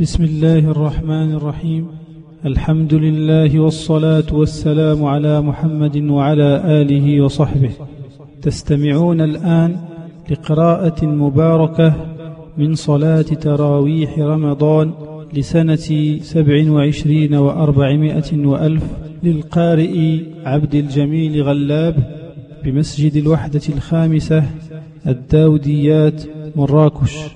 بسم الله الرحمن الرحيم. الحمد لله والصلاة والسلام على محمد وعلى آله وصحبه. تستمعون الآن لقراءة مباركة من صلاة تراويح رمضان لسنة سبع وعشرين وأربعمائة وألف للقارئ عبد الجميل غلاب بمسجد الوحدة الخامسة الداوديات مراكش.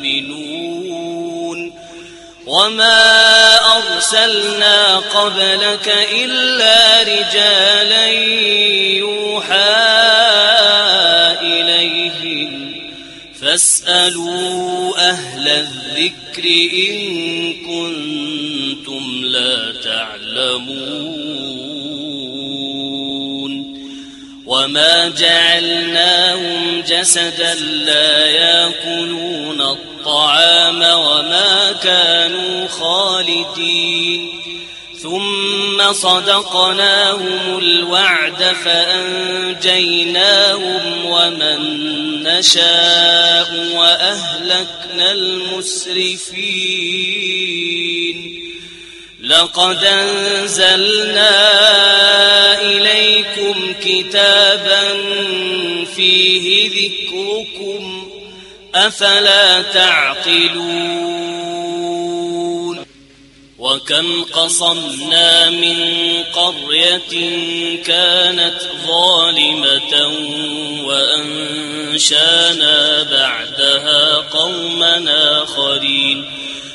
وما أرسلنا قبلك إلا رجالا يوحى إليهم فاسألوا أهل الذكر إن كنتم لا تعلمون وما جعلناهم جسدا لا يأكلون الطعام وما كانوا خالدين ثم صدقناهم الوعد فأنجيناهم ومن نشاء وأهلكنا المسرفين لقد أنزلنا إليكم كتابا فيه ذكركم أفلا تعقلون؟ وكم قصمنا من قرية كانت ظالمة وأنشانا بعدها قوما آخرين.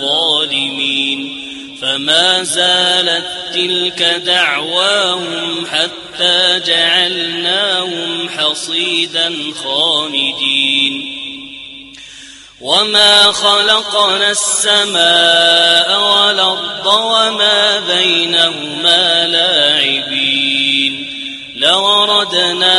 ظالمين فما زالت تلك دعواهم حتى جعلناهم حصيدا خامدين وما خلقنا السماء والأرض وما بينهما لاعبين. لوردنا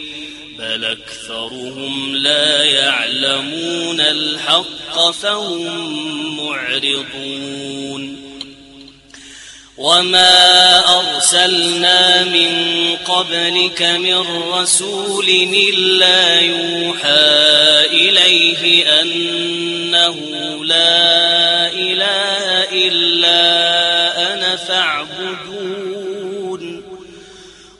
بل أكثرهم لا يعلمون الحق فهم معرضون. وما أرسلنا من قبلك من رسول إلا يوحى إليه أنه لا إله إلا أنا فاعبدون.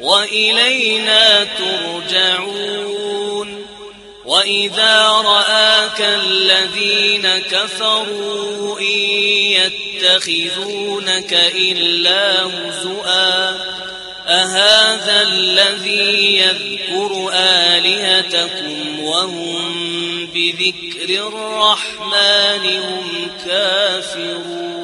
وإلينا ترجعون وإذا رآك الذين كفروا إن يتخذونك إلا هزؤا أهذا الذي يذكر آلهتكم وهم بذكر الرحمن هم كافرون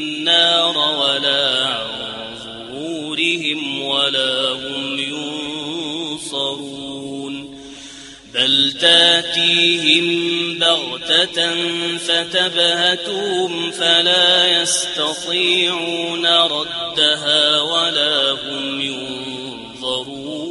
ولا عن ظهورهم ولا هم ينصرون. بل تأتيهم بغتة فتبهتهم فلا يستطيعون ردها ولا هم ينظرون.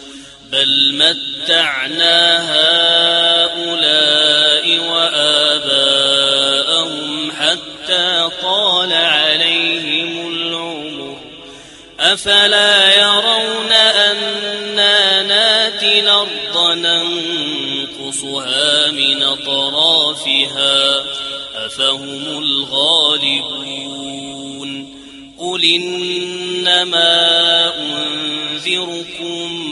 بل متعنا هؤلاء وآباءهم حتى طال عليهم العمر أفلا يرون أنا ناتي الأرض ننقصها من أطرافها أفهم الغالبون قل إنما أنذركم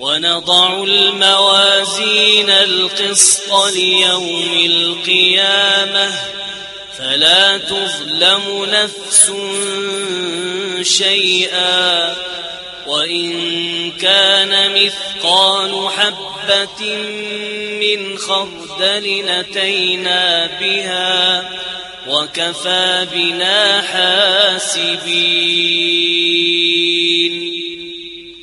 ونضع الموازين القسط ليوم القيامة. فلا تظلم نفس شيئا. وإن كان مثقال حبة من خردل أتينا بها وكفى بنا حاسبين.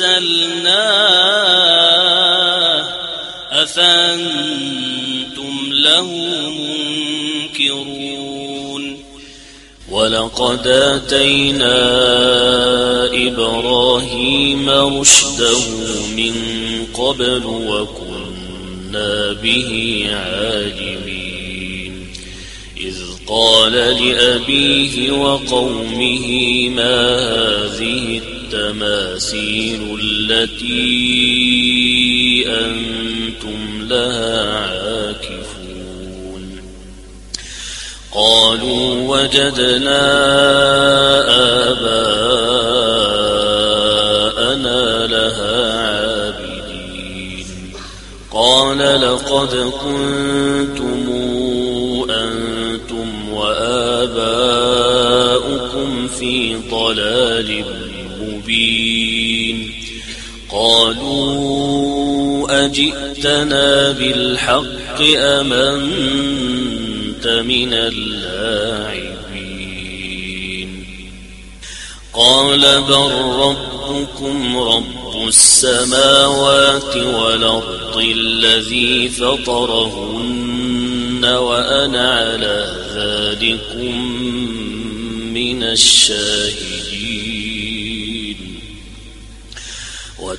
أنزلناه أفأنتم له منكرون ولقد آتينا إبراهيم رشده من قبل وكنا به عالمين إذ قال لأبيه وقومه ما هذه التماثيل التي أنتم لها عاكفون. قالوا وجدنا آباءنا لها عابدين. قال لقد كنتم أنتم وآباؤكم في ضلال مبين. قالوا أجئتنا بالحق أمنت من اللاعبين. قال بل ربكم رب السماوات والأرض الذي فطرهن وأنا على ذلكم من الشاهدين.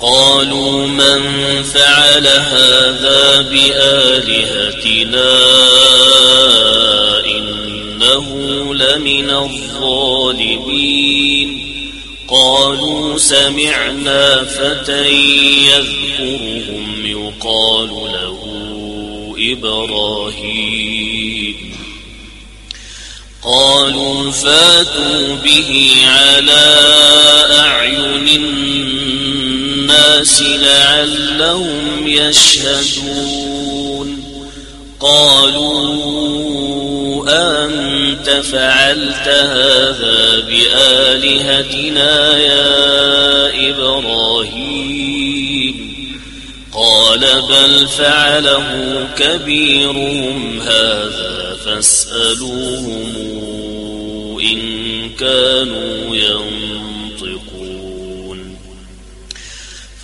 قالوا من فعل هذا بآلهتنا إنه لمن الظالمين. قالوا سمعنا فتى يذكرهم يقال له إبراهيم. قالوا فاتوا به على أعين الناس لعلهم يشهدون. قالوا أنت فعلت هذا بآلهتنا يا إبراهيم؟ قال بل فعله كبيرهم هذا فاسألوهم إن كانوا ينطقون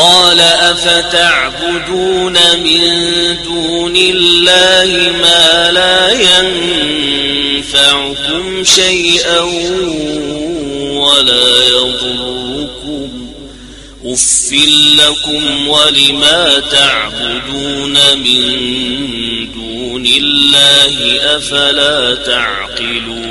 قال أفتعبدون من دون الله ما لا ينفعكم شيئا ولا يضركم أف لكم ولما تعبدون من دون الله أفلا تعقلون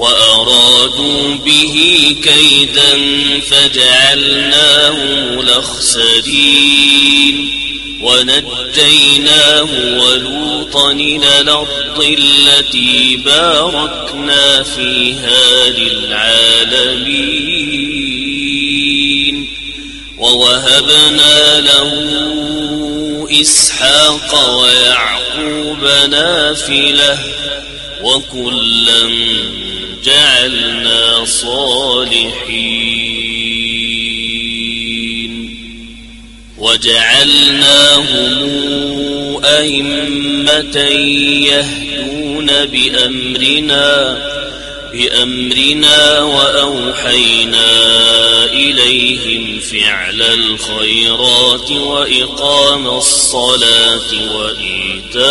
وأرادوا به كيدا فجعلناه الأخسرين ونجيناه ولوطا إلى الأرض التي باركنا فيها للعالمين ووهبنا له إسحاق ويعقوب نافلة وكلا جعلنا صالحين. وجعلناهم أئمة يهدون بأمرنا بأمرنا وأوحينا إليهم فعل الخيرات وإقام الصلاة وإيتاء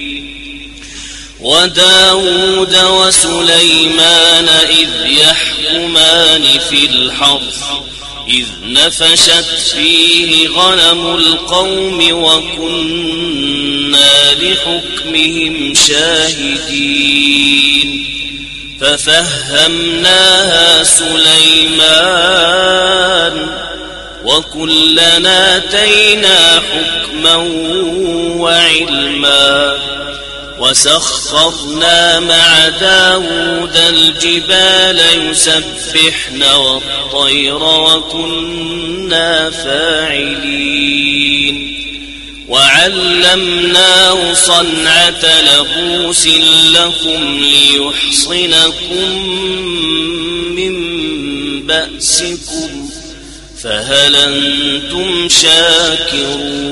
وداود وسليمان إذ يحكمان في الحرث إذ نفشت فيه غنم القوم وكنا لحكمهم شاهدين. ففهمناها سليمان وكلنا آتينا حكما وعلما وسخرنا مع داود الجبال يسبحن والطير وكنا فاعلين. وعلمناه صنعة لبوس لكم ليحصنكم من بأسكم فهل أنتم شاكرون؟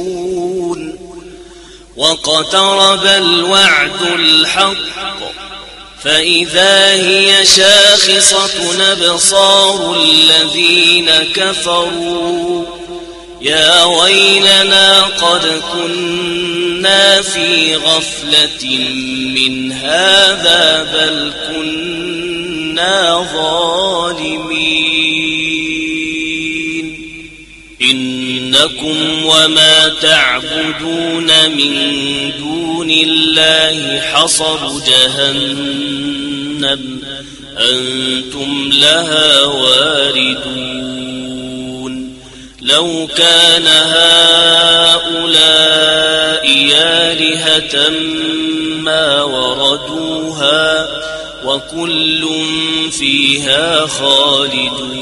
واقترب الوعد الحق فإذا هي شاخصة نبصار الذين كفروا. يا ويلنا قد كنا في غفلة من هذا بل كنا ظالمين. إنكم وما تعبدون من دون الله حصب جهنم أنتم لها واردون لو كان هؤلاء آلهة ما وردوها وكل فيها خالدون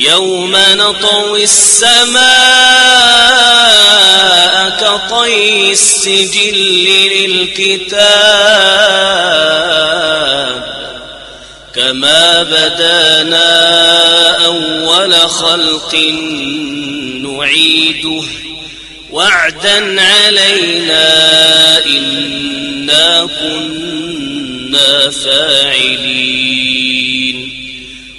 يوم نطوي السماء كطي السجل للكتاب كما بدانا أول خلق نعيده وعدا علينا إنا كنا فاعلين